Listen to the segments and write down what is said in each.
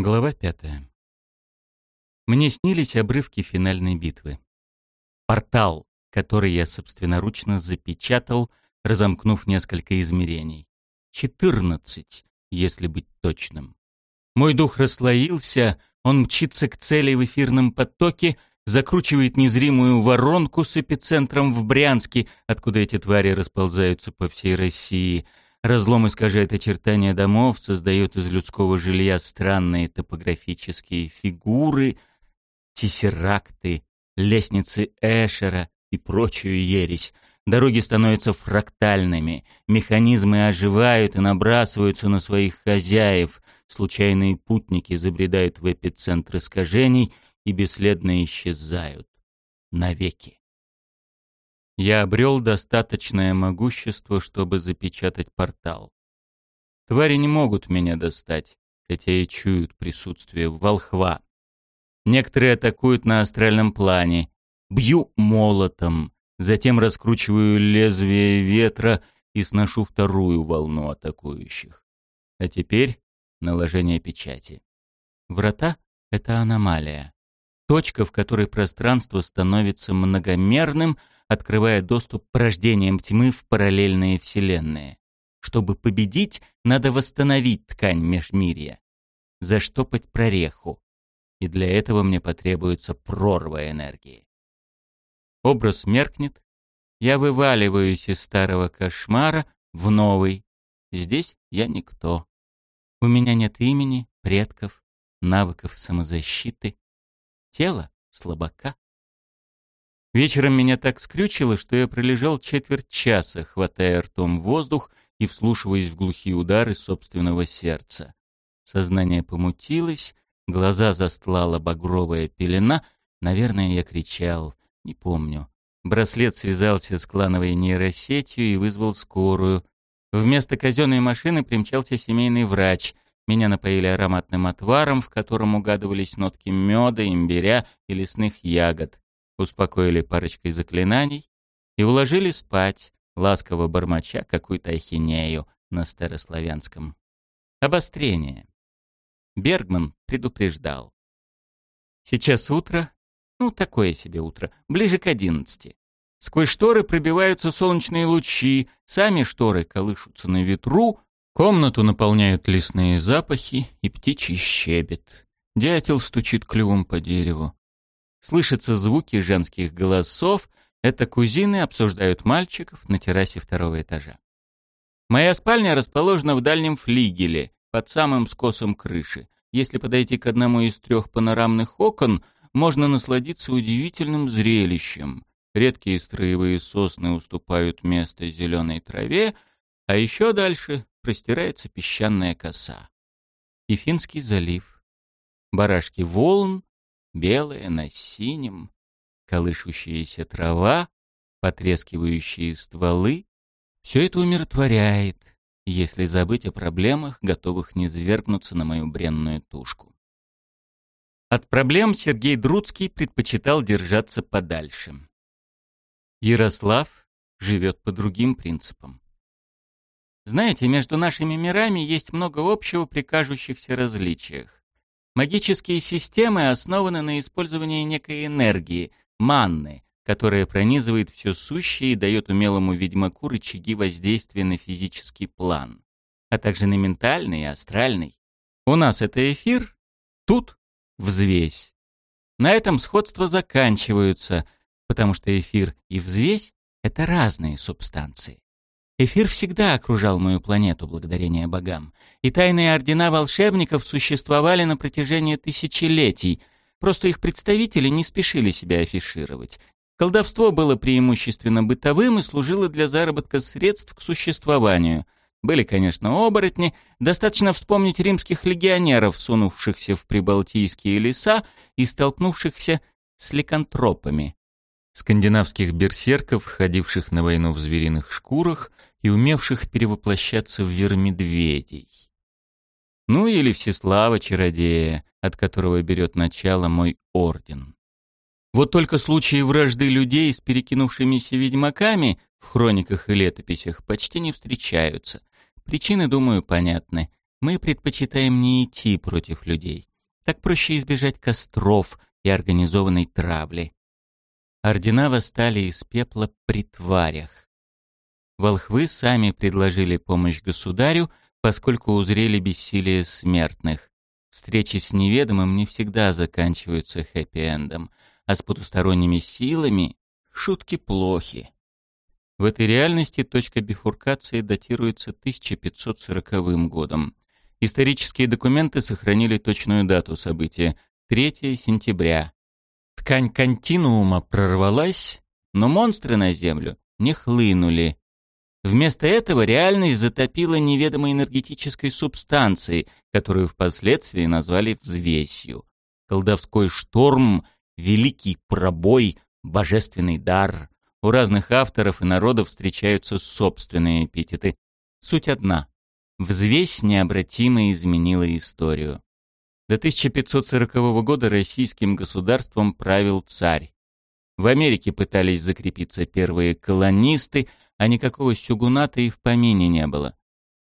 Глава пятая. Мне снились обрывки финальной битвы. Портал, который я собственноручно запечатал, разомкнув несколько измерений. Четырнадцать, если быть точным. Мой дух расслоился, он мчится к цели в эфирном потоке, закручивает незримую воронку с эпицентром в Брянске, откуда эти твари расползаются по всей России — Разлом искажает очертания домов, создает из людского жилья странные топографические фигуры, тессеракты, лестницы Эшера и прочую ересь. Дороги становятся фрактальными, механизмы оживают и набрасываются на своих хозяев, случайные путники забредают в эпицентр искажений и бесследно исчезают. Навеки. Я обрел достаточное могущество, чтобы запечатать портал. Твари не могут меня достать, хотя и чуют присутствие волхва. Некоторые атакуют на астральном плане. Бью молотом, затем раскручиваю лезвие ветра и сношу вторую волну атакующих. А теперь наложение печати. Врата — это аномалия. Точка, в которой пространство становится многомерным — открывая доступ к порождениям тьмы в параллельные вселенные. Чтобы победить, надо восстановить ткань межмирья, заштопать прореху. И для этого мне потребуется прорва энергии. Образ меркнет, я вываливаюсь из старого кошмара в новый. Здесь я никто. У меня нет имени, предков, навыков самозащиты. Тело слабака. Вечером меня так скрючило, что я пролежал четверть часа, хватая ртом воздух и вслушиваясь в глухие удары собственного сердца. Сознание помутилось, глаза застлала багровая пелена. Наверное, я кричал, не помню. Браслет связался с клановой нейросетью и вызвал скорую. Вместо казенной машины примчался семейный врач. Меня напоили ароматным отваром, в котором угадывались нотки меда, имбиря и лесных ягод успокоили парочкой заклинаний и уложили спать, ласково бормоча какую-то ахинею на старославянском. Обострение. Бергман предупреждал. Сейчас утро, ну, такое себе утро, ближе к одиннадцати. Сквозь шторы пробиваются солнечные лучи, сами шторы колышутся на ветру, комнату наполняют лесные запахи и птичий щебет. Дятел стучит клювом по дереву. Слышатся звуки женских голосов. Это кузины обсуждают мальчиков на террасе второго этажа. Моя спальня расположена в дальнем флигеле, под самым скосом крыши. Если подойти к одному из трех панорамных окон, можно насладиться удивительным зрелищем. Редкие строевые сосны уступают место зеленой траве, а еще дальше простирается песчаная коса. И Финский залив. Барашки волн белое на синем, колышущаяся трава, потрескивающие стволы — все это умиротворяет, если забыть о проблемах, готовых низвергнуться на мою бренную тушку. От проблем Сергей Друцкий предпочитал держаться подальше. Ярослав живет по другим принципам. Знаете, между нашими мирами есть много общего при кажущихся различиях. Магические системы основаны на использовании некой энергии, манны, которая пронизывает все сущее и дает умелому ведьмаку рычаги воздействия на физический план, а также на ментальный и астральный. У нас это эфир, тут взвесь. На этом сходства заканчиваются, потому что эфир и взвесь — это разные субстанции. Эфир всегда окружал мою планету, благодарение богам. И тайные ордена волшебников существовали на протяжении тысячелетий. Просто их представители не спешили себя афишировать. Колдовство было преимущественно бытовым и служило для заработка средств к существованию. Были, конечно, оборотни. Достаточно вспомнить римских легионеров, сунувшихся в прибалтийские леса и столкнувшихся с ликантропами. Скандинавских берсерков, ходивших на войну в звериных шкурах — и умевших перевоплощаться в вермедведей. Ну или Всеслава-чародея, от которого берет начало мой орден. Вот только случаи вражды людей с перекинувшимися ведьмаками в хрониках и летописях почти не встречаются. Причины, думаю, понятны. Мы предпочитаем не идти против людей. Так проще избежать костров и организованной травли. Ордена восстали из пепла при тварях. Волхвы сами предложили помощь государю, поскольку узрели бессилие смертных. Встречи с неведомым не всегда заканчиваются хэппи-эндом, а с потусторонними силами шутки плохи. В этой реальности точка бифуркации датируется 1540 годом. Исторические документы сохранили точную дату события — 3 сентября. Ткань континуума прорвалась, но монстры на Землю не хлынули. Вместо этого реальность затопила неведомой энергетической субстанцией, которую впоследствии назвали взвесью. Колдовской шторм, великий пробой, божественный дар. У разных авторов и народов встречаются собственные эпитеты. Суть одна. Взвесь необратимо изменила историю. До 1540 года российским государством правил царь. В Америке пытались закрепиться первые колонисты, а никакого сюгуната и в помине не было.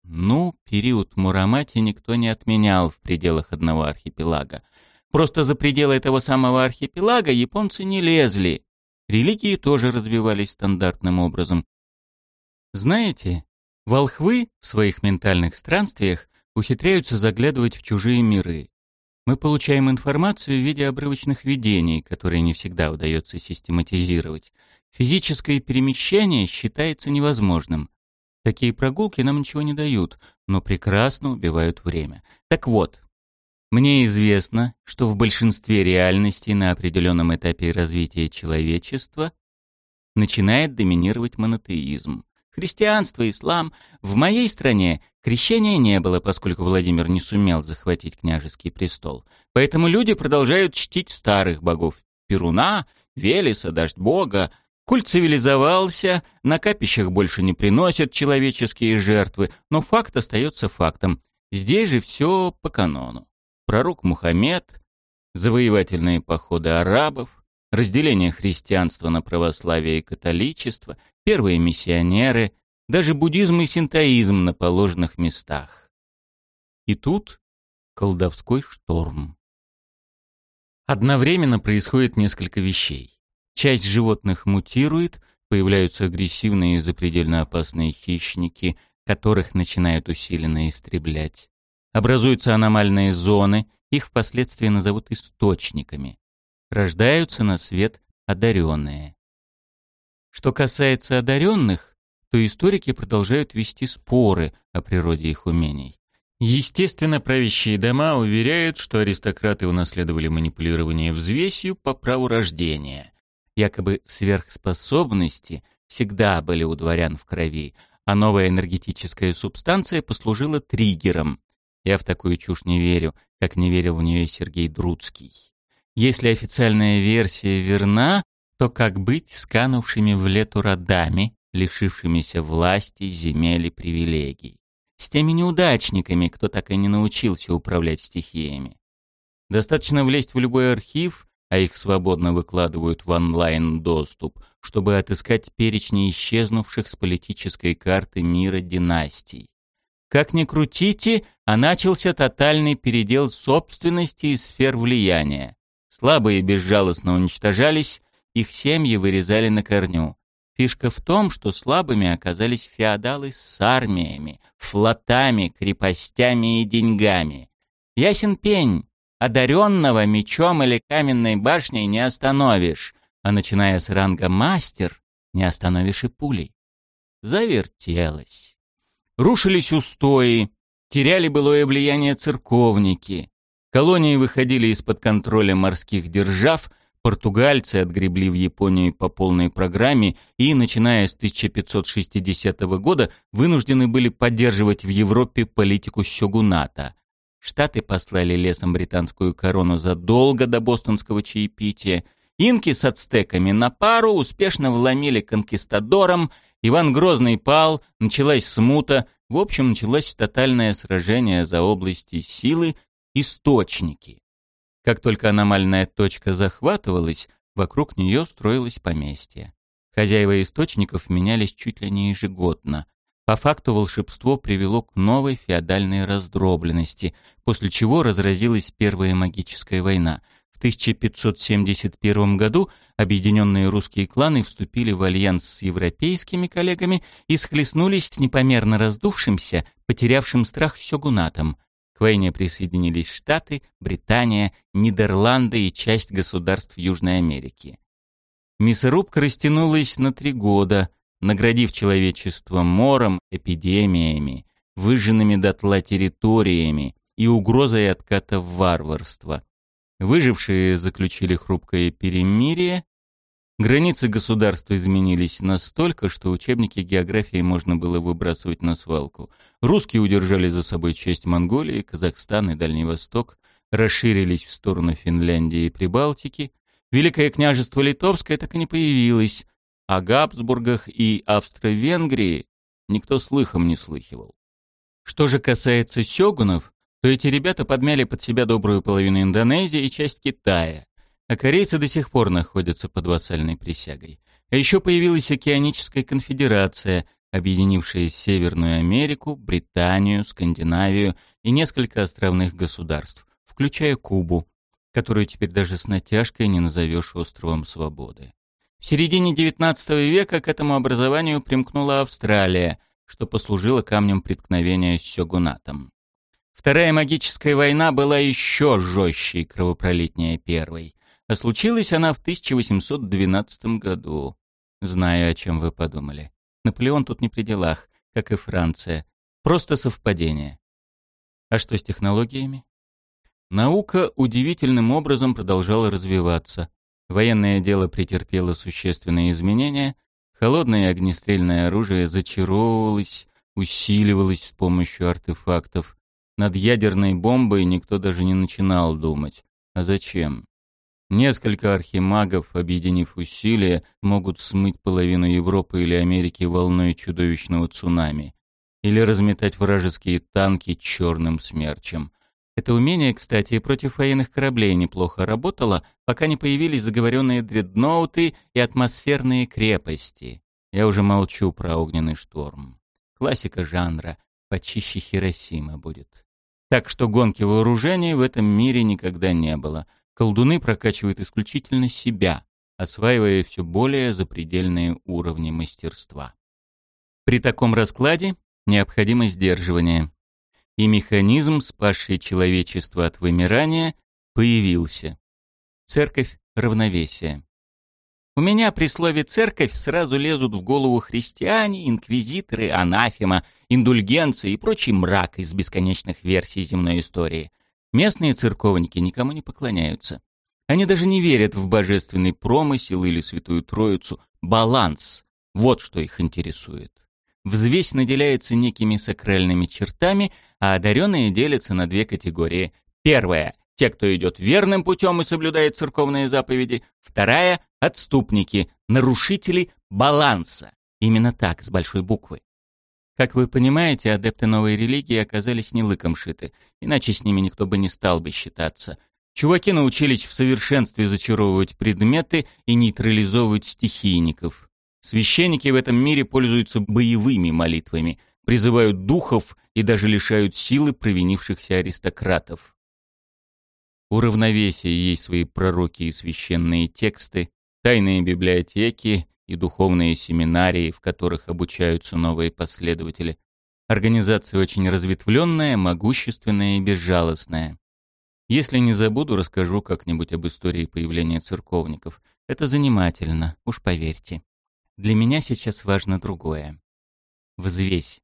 Ну, период Мурамати никто не отменял в пределах одного архипелага. Просто за пределы этого самого архипелага японцы не лезли. Религии тоже развивались стандартным образом. Знаете, волхвы в своих ментальных странствиях ухитряются заглядывать в чужие миры. Мы получаем информацию в виде обрывочных видений, которые не всегда удается систематизировать. Физическое перемещение считается невозможным. Такие прогулки нам ничего не дают, но прекрасно убивают время. Так вот, мне известно, что в большинстве реальностей на определенном этапе развития человечества начинает доминировать монотеизм. Христианство, ислам. В моей стране крещения не было, поскольку Владимир не сумел захватить княжеский престол. Поэтому люди продолжают чтить старых богов. Перуна, Велеса, Дождь Бога. Культ цивилизовался, на капищах больше не приносят человеческие жертвы, но факт остается фактом. Здесь же все по канону пророк Мухаммед, завоевательные походы арабов, разделение христианства на православие и католичество, первые миссионеры, даже буддизм и синтоизм на положенных местах. И тут колдовской шторм. Одновременно происходит несколько вещей. Часть животных мутирует, появляются агрессивные и запредельно опасные хищники, которых начинают усиленно истреблять. Образуются аномальные зоны, их впоследствии назовут источниками. Рождаются на свет одаренные. Что касается одаренных, то историки продолжают вести споры о природе их умений. Естественно, правящие дома уверяют, что аристократы унаследовали манипулирование взвесью по праву рождения. Якобы сверхспособности всегда были у дворян в крови, а новая энергетическая субстанция послужила триггером, я в такую чушь не верю, как не верил в нее Сергей Друцкий. Если официальная версия верна, то как быть с канувшими в лету родами, лишившимися власти, земель и привилегий? С теми неудачниками, кто так и не научился управлять стихиями? Достаточно влезть в любой архив, а их свободно выкладывают в онлайн-доступ, чтобы отыскать перечни исчезнувших с политической карты мира династий. Как ни крутите, а начался тотальный передел собственности и сфер влияния. Слабые безжалостно уничтожались, их семьи вырезали на корню. Фишка в том, что слабыми оказались феодалы с армиями, флотами, крепостями и деньгами. Ясен пень, одаренного мечом или каменной башней не остановишь, а начиная с ранга мастер, не остановишь и пулей. Завертелось. Рушились устои, теряли былое влияние церковники. Колонии выходили из-под контроля морских держав, португальцы отгребли в Японию по полной программе и, начиная с 1560 года, вынуждены были поддерживать в Европе политику сёгуната. Штаты послали лесом британскую корону задолго до бостонского чаепития. Инки с ацтеками на пару успешно вломили конкистадорам Иван Грозный пал, началась смута, в общем, началось тотальное сражение за области силы, источники. Как только аномальная точка захватывалась, вокруг нее строилось поместье. Хозяева источников менялись чуть ли не ежегодно. По факту волшебство привело к новой феодальной раздробленности, после чего разразилась Первая магическая война. В 1571 году объединенные русские кланы вступили в альянс с европейскими коллегами и схлестнулись с непомерно раздувшимся, потерявшим страх сёгунатом. К войне присоединились Штаты, Британия, Нидерланды и часть государств Южной Америки. Мясорубка растянулась на три года – наградив человечество мором, эпидемиями, выжженными дотла территориями и угрозой отката в варварство. Выжившие заключили хрупкое перемирие, Границы государства изменились настолько, что учебники географии можно было выбрасывать на свалку. Русские удержали за собой часть Монголии, Казахстан и Дальний Восток, расширились в сторону Финляндии и Прибалтики. Великое княжество Литовское так и не появилось, о Габсбургах и Австро-Венгрии никто слыхом не слыхивал. Что же касается сёгунов, то эти ребята подмяли под себя добрую половину Индонезии и часть Китая, а корейцы до сих пор находятся под вассальной присягой. А еще появилась Океаническая конфедерация, объединившая Северную Америку, Британию, Скандинавию и несколько островных государств, включая Кубу, которую теперь даже с натяжкой не назовешь островом свободы. В середине XIX века к этому образованию примкнула Австралия, что послужило камнем преткновения с сёгунатом. Вторая магическая война была еще жестче и кровопролитнее первой, а случилась она в 1812 году. Знаю, о чем вы подумали. Наполеон тут не при делах, как и Франция. Просто совпадение. А что с технологиями? Наука удивительным образом продолжала развиваться. Военное дело претерпело существенные изменения, холодное огнестрельное оружие зачаровывалось, усиливалось с помощью артефактов. Над ядерной бомбой никто даже не начинал думать. А зачем? Несколько архимагов, объединив усилия, могут смыть половину Европы или Америки волной чудовищного цунами. Или разметать вражеские танки черным смерчем. Это умение, кстати, против военных кораблей неплохо работало, пока не появились заговоренные дредноуты и атмосферные крепости. Я уже молчу про огненный шторм. Классика жанра, почище Хиросимы будет. Так что гонки вооружений в этом мире никогда не было. Колдуны прокачивают исключительно себя, осваивая все более запредельные уровни мастерства. При таком раскладе необходимо сдерживание и механизм, спасший человечество от вымирания, появился. Церковь равновесия. У меня при слове «церковь» сразу лезут в голову христиане, инквизиторы, анафема, индульгенции и прочий мрак из бесконечных версий земной истории. Местные церковники никому не поклоняются. Они даже не верят в божественный промысел или святую троицу. Баланс — вот что их интересует. Взвесь наделяется некими сакральными чертами, а одаренные делятся на две категории. Первая — те, кто идет верным путем и соблюдает церковные заповеди. Вторая — отступники, нарушители баланса. Именно так, с большой буквы. Как вы понимаете, адепты новой религии оказались не лыком шиты, иначе с ними никто бы не стал бы считаться. Чуваки научились в совершенстве зачаровывать предметы и нейтрализовывать стихийников. Священники в этом мире пользуются боевыми молитвами, призывают духов и даже лишают силы провинившихся аристократов. У равновесия есть свои пророки и священные тексты, тайные библиотеки и духовные семинарии, в которых обучаются новые последователи. Организация очень разветвленная, могущественная и безжалостная. Если не забуду, расскажу как-нибудь об истории появления церковников. Это занимательно, уж поверьте. Для меня сейчас важно другое. Взвесь.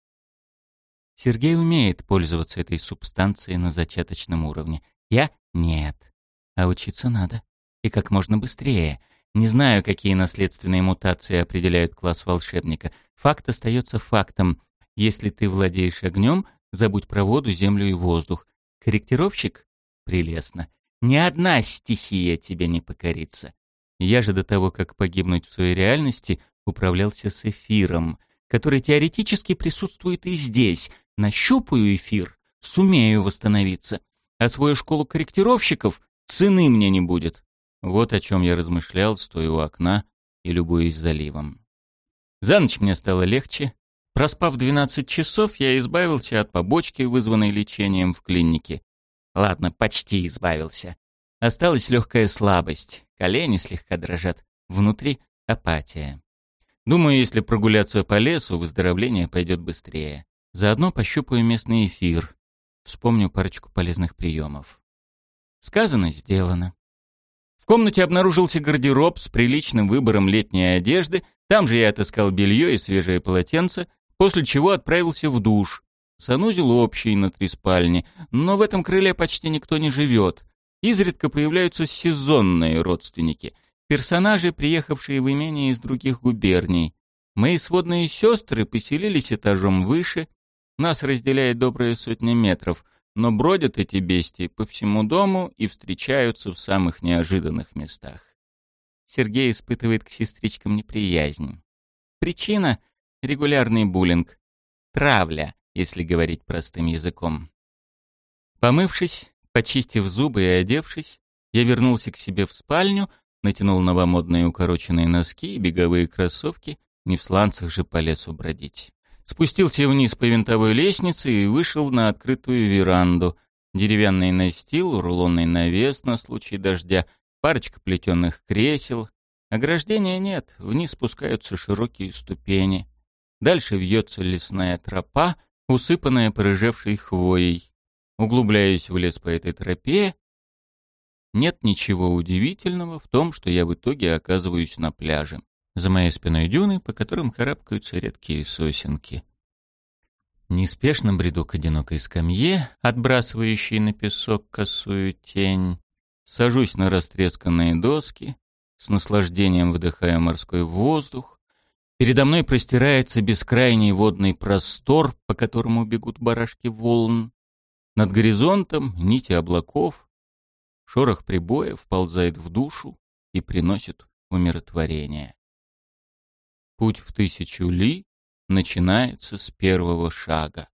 Сергей умеет пользоваться этой субстанцией на зачаточном уровне. Я — нет. А учиться надо. И как можно быстрее. Не знаю, какие наследственные мутации определяют класс волшебника. Факт остается фактом. Если ты владеешь огнем, забудь про воду, землю и воздух. Корректировщик? Прелестно. Ни одна стихия тебе не покорится. Я же до того, как погибнуть в своей реальности, управлялся с эфиром, который теоретически присутствует и здесь. Нащупаю эфир, сумею восстановиться. А свою школу корректировщиков цены мне не будет. Вот о чем я размышлял, стоя у окна и любуясь заливом. За ночь мне стало легче. Проспав 12 часов, я избавился от побочки, вызванной лечением в клинике. Ладно, почти избавился. Осталась легкая слабость, колени слегка дрожат, внутри апатия. Думаю, если прогуляться по лесу, выздоровление пойдет быстрее. Заодно пощупаю местный эфир. Вспомню парочку полезных приемов. Сказано, сделано. Комнате обнаружился гардероб с приличным выбором летней одежды, там же я отыскал белье и свежее полотенце, после чего отправился в душ. Санузел общий на три спальни, но в этом крыле почти никто не живет. Изредка появляются сезонные родственники, персонажи, приехавшие в имение из других губерний. Мои сводные сестры поселились этажом выше, нас разделяет добрая сотня метров, но бродят эти бестии по всему дому и встречаются в самых неожиданных местах. Сергей испытывает к сестричкам неприязнь. Причина — регулярный буллинг. Травля, если говорить простым языком. Помывшись, почистив зубы и одевшись, я вернулся к себе в спальню, натянул новомодные укороченные носки и беговые кроссовки, не в сланцах же по лесу бродить. Спустился вниз по винтовой лестнице и вышел на открытую веранду. Деревянный настил, рулонный навес на случай дождя, парочка плетеных кресел. Ограждения нет, вниз спускаются широкие ступени. Дальше вьется лесная тропа, усыпанная порыжевшей хвоей. Углубляюсь в лес по этой тропе. Нет ничего удивительного в том, что я в итоге оказываюсь на пляже. За моей спиной дюны, по которым карабкаются редкие сосенки. Неспешно бреду к одинокой скамье, отбрасывающей на песок косую тень. Сажусь на растресканные доски, с наслаждением вдыхая морской воздух. Передо мной простирается бескрайний водный простор, по которому бегут барашки волн. Над горизонтом нити облаков. Шорох прибоя вползает в душу и приносит умиротворение. Путь в тысячу ли начинается с первого шага.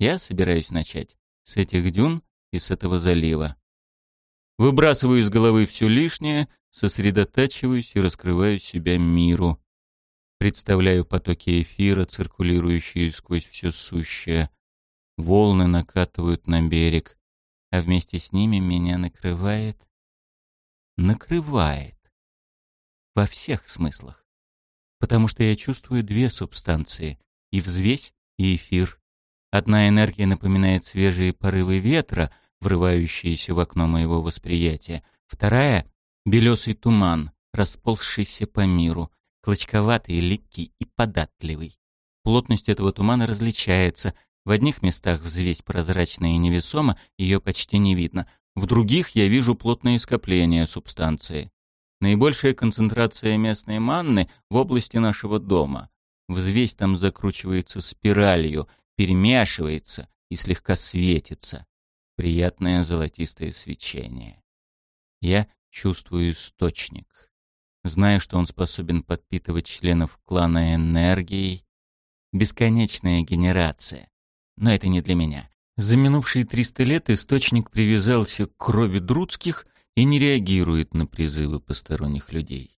Я собираюсь начать с этих дюн и с этого залива. Выбрасываю из головы все лишнее, сосредотачиваюсь и раскрываю себя миру. Представляю потоки эфира, циркулирующие сквозь все сущее. Волны накатывают на берег, а вместе с ними меня накрывает... Накрывает. Во всех смыслах потому что я чувствую две субстанции — и взвесь, и эфир. Одна энергия напоминает свежие порывы ветра, врывающиеся в окно моего восприятия. Вторая — белесый туман, расползшийся по миру, клочковатый, липкий и податливый. Плотность этого тумана различается. В одних местах взвесь прозрачная и невесома, ее почти не видно. В других я вижу плотные скопления субстанции. Наибольшая концентрация местной манны в области нашего дома. Взвесь там закручивается спиралью, перемешивается и слегка светится. Приятное золотистое свечение. Я чувствую источник. Знаю, что он способен подпитывать членов клана энергией. Бесконечная генерация. Но это не для меня. За минувшие 300 лет источник привязался к крови друдских — и не реагирует на призывы посторонних людей.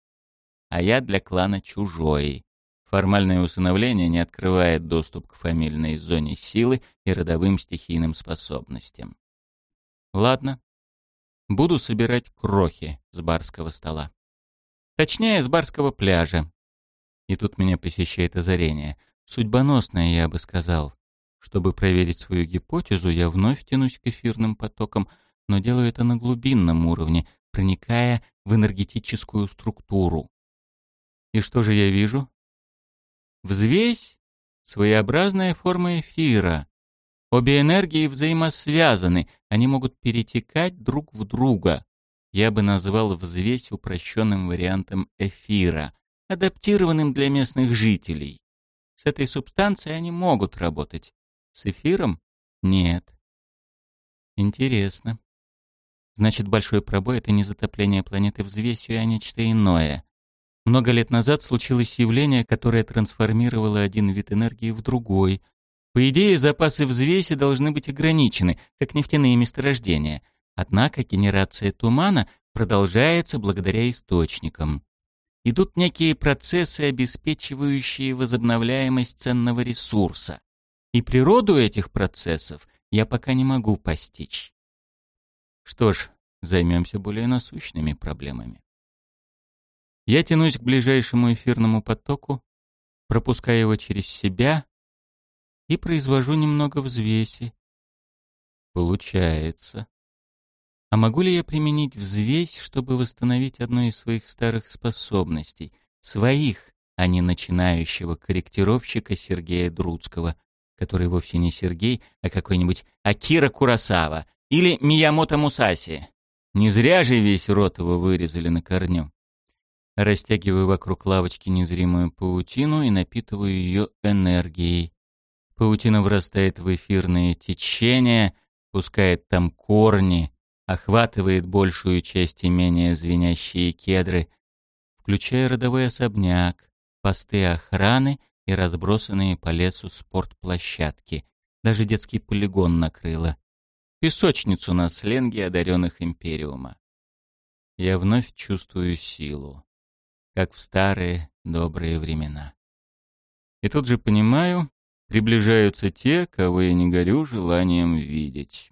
А я для клана чужой. Формальное усыновление не открывает доступ к фамильной зоне силы и родовым стихийным способностям. Ладно. Буду собирать крохи с барского стола. Точнее, с барского пляжа. И тут меня посещает озарение. Судьбоносное, я бы сказал. Чтобы проверить свою гипотезу, я вновь тянусь к эфирным потокам — но делаю это на глубинном уровне, проникая в энергетическую структуру. И что же я вижу? Взвесь — своеобразная форма эфира. Обе энергии взаимосвязаны, они могут перетекать друг в друга. Я бы назвал взвесь упрощенным вариантом эфира, адаптированным для местных жителей. С этой субстанцией они могут работать. С эфиром — нет. Интересно. Значит, большой пробой — это не затопление планеты взвесью, а нечто иное. Много лет назад случилось явление, которое трансформировало один вид энергии в другой. По идее, запасы взвеси должны быть ограничены, как нефтяные месторождения. Однако генерация тумана продолжается благодаря источникам. идут некие процессы, обеспечивающие возобновляемость ценного ресурса. И природу этих процессов я пока не могу постичь. Что ж, займемся более насущными проблемами. Я тянусь к ближайшему эфирному потоку, пропуская его через себя и произвожу немного взвеси. Получается. А могу ли я применить взвесь, чтобы восстановить одну из своих старых способностей? Своих, а не начинающего корректировщика Сергея Друцкого, который вовсе не Сергей, а какой-нибудь Акира Курасава или Миямото Мусаси. Не зря же весь рот его вырезали на корню. Растягиваю вокруг лавочки незримую паутину и напитываю ее энергией. Паутина вырастает в эфирные течения, пускает там корни, охватывает большую часть имения звенящие кедры, включая родовой особняк, посты охраны и разбросанные по лесу спортплощадки. Даже детский полигон накрыло. Песочницу на сленге одаренных Империума. Я вновь чувствую силу, как в старые добрые времена. И тут же понимаю, приближаются те, кого я не горю желанием видеть.